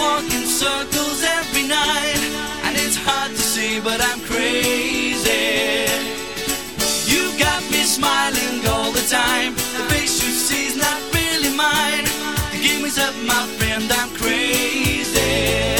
Walk in circles every night, and it's hard to see, but I'm crazy. You got me smiling all the time. The face you see's not really mine. The game is up, my friend. I'm crazy.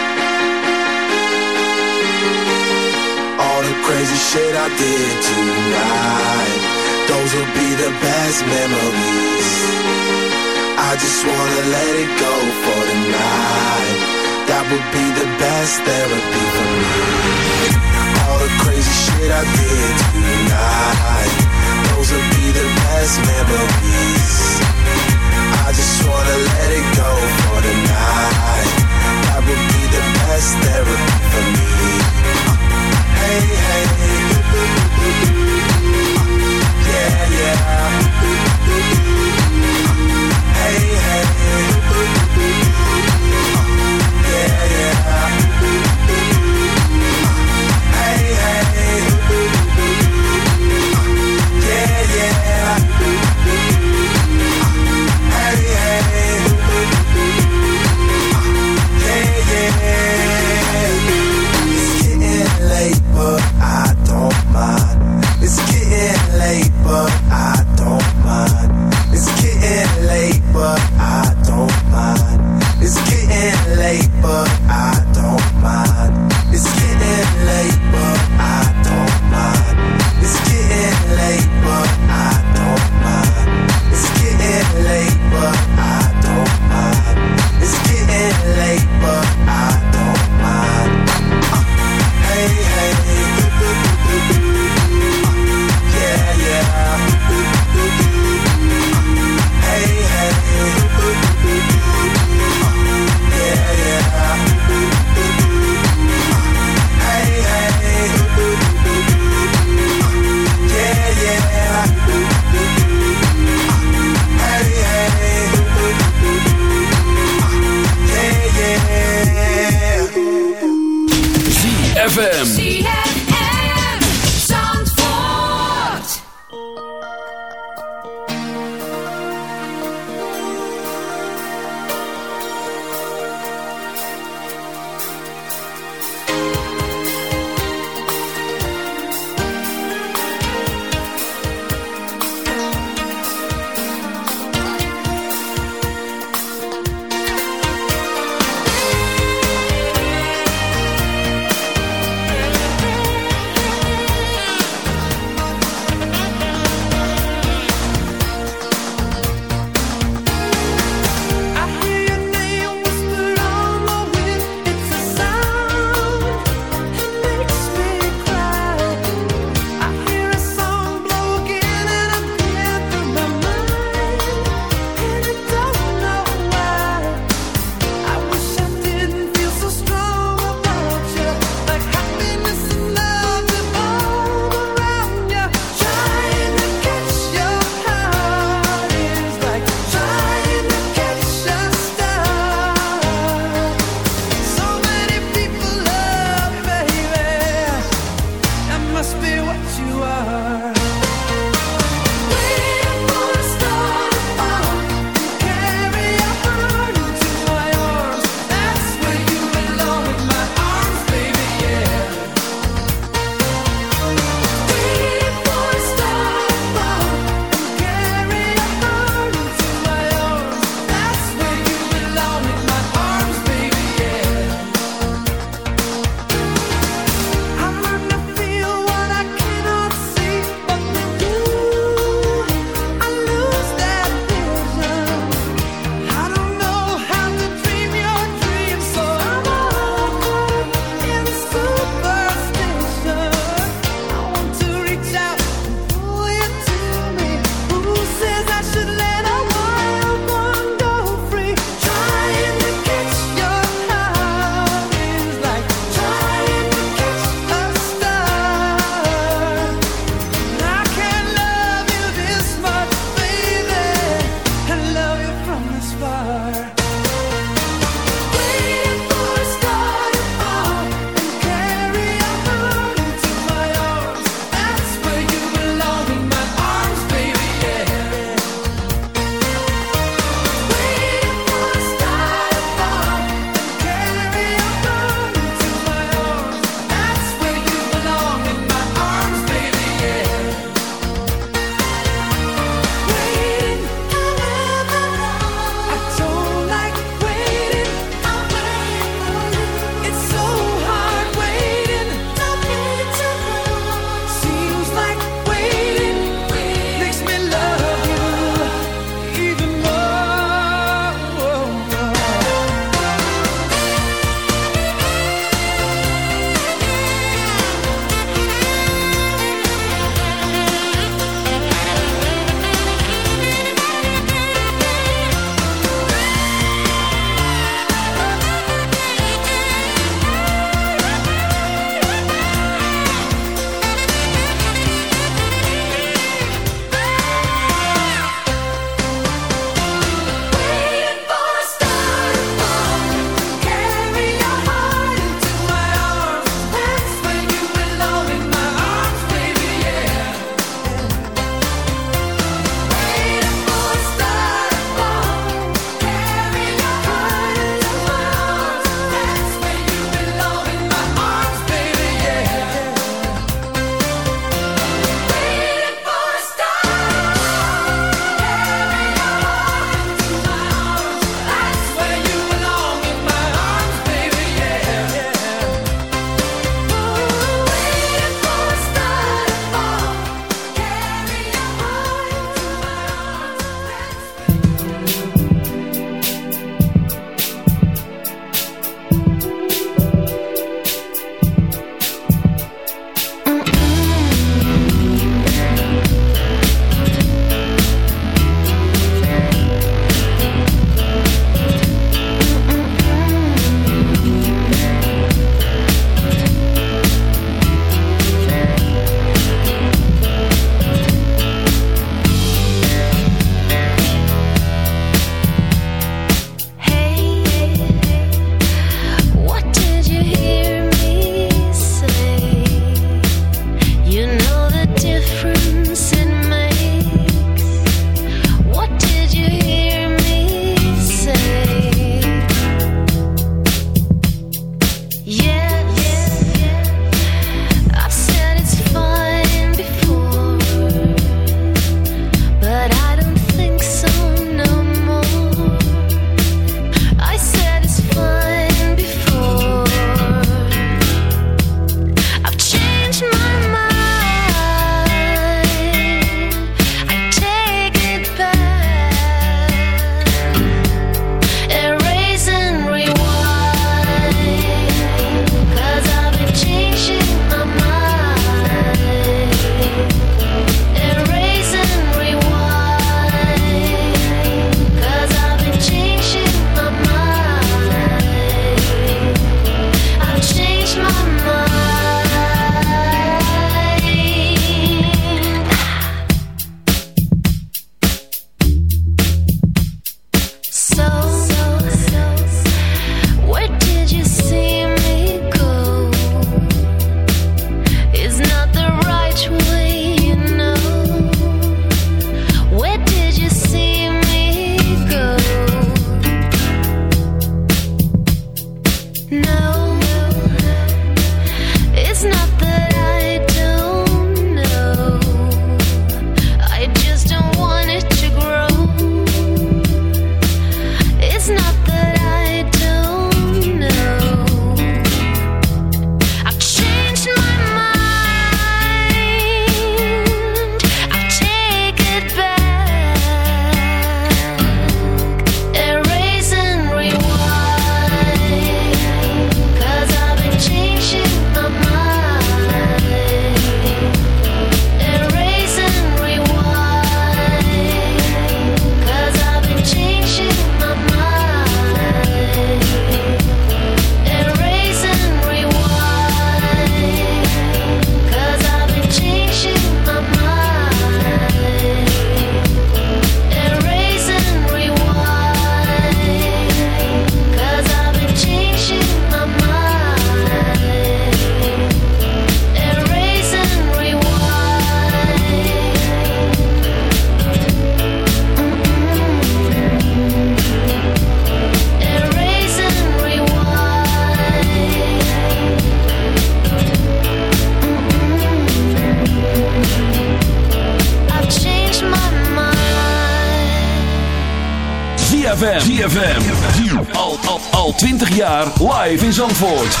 In Zandvoort.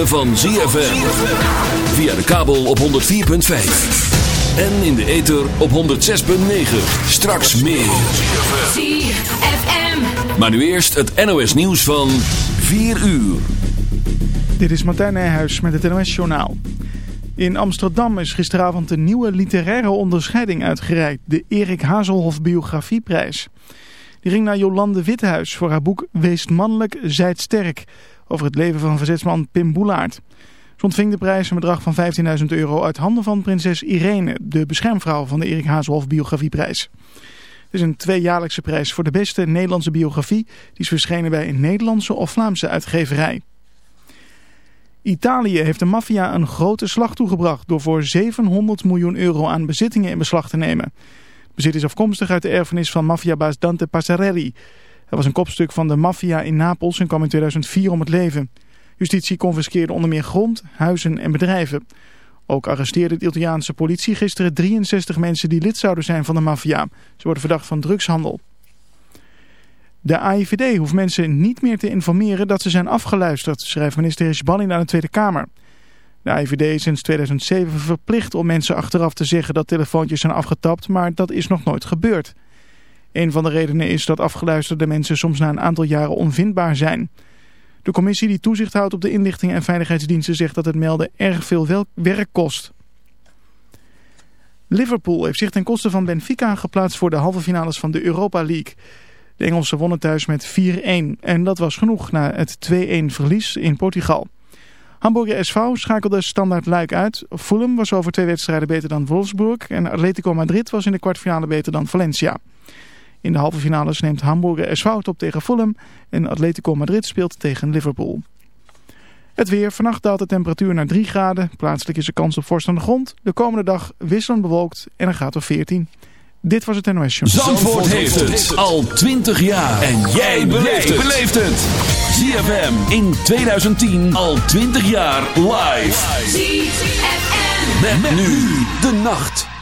Ritme van ZFM. Via de kabel op 104.5. En in de ether op 106.9. Straks meer. ZFM. Maar nu eerst het NOS nieuws van 4 uur. Dit is Martijn Nijhuis met het NOS Journaal. In Amsterdam is gisteravond een nieuwe literaire onderscheiding uitgereikt. De Erik Hazelhoff Biografieprijs. Die ging naar Jolande Withuis voor haar boek Weest mannelijk, zijt sterk. Over het leven van verzetsman Pim Boelaert. Ze ontving de prijs een bedrag van 15.000 euro uit handen van prinses Irene, de beschermvrouw van de Erik Hazelhoff Biografieprijs. Het is een tweejaarlijkse prijs voor de beste Nederlandse biografie. Die is verschenen bij een Nederlandse of Vlaamse uitgeverij. Italië heeft de maffia een grote slag toegebracht door voor 700 miljoen euro aan bezittingen in beslag te nemen. Bezit is afkomstig uit de erfenis van maffiabaas Dante Passarelli. Hij was een kopstuk van de maffia in Napels en kwam in 2004 om het leven. Justitie confiskeerde onder meer grond, huizen en bedrijven. Ook arresteerde de Italiaanse politie gisteren 63 mensen die lid zouden zijn van de maffia. Ze worden verdacht van drugshandel. De AIVD hoeft mensen niet meer te informeren dat ze zijn afgeluisterd, schrijft minister Esbani aan de Tweede Kamer. De AIVD is sinds 2007 verplicht om mensen achteraf te zeggen dat telefoontjes zijn afgetapt, maar dat is nog nooit gebeurd. Een van de redenen is dat afgeluisterde mensen soms na een aantal jaren onvindbaar zijn. De commissie die toezicht houdt op de inlichtingen en veiligheidsdiensten zegt dat het melden erg veel werk kost. Liverpool heeft zich ten koste van Benfica geplaatst voor de halve finales van de Europa League. De Engelsen wonnen thuis met 4-1 en dat was genoeg na het 2-1 verlies in Portugal. Hamburger SV schakelde standaard Luik uit. Fulham was over twee wedstrijden beter dan Wolfsburg en Atletico Madrid was in de kwartfinale beter dan Valencia. In de halve finales neemt Hamburger SV op tegen Fulham en Atletico Madrid speelt tegen Liverpool. Het weer. Vannacht daalt de temperatuur naar 3 graden. Plaatselijk is er kans op vorst aan de grond. De komende dag wisselend bewolkt en een graad of 14. Dit was het NOS Show. Zandvoort heeft het al 20 jaar. En jij beleeft het. ZFM in 2010 al 20 jaar live. ZFM. Met, nu de nacht.